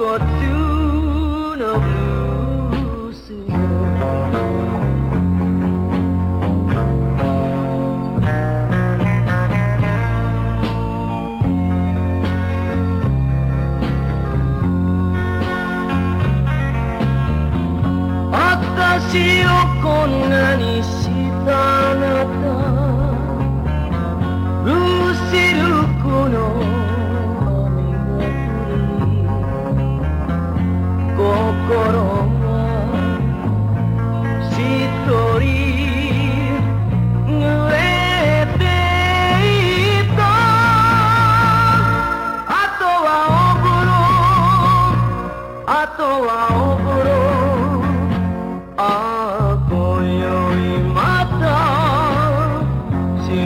私をこんなにしたなっ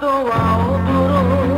وتواضعوا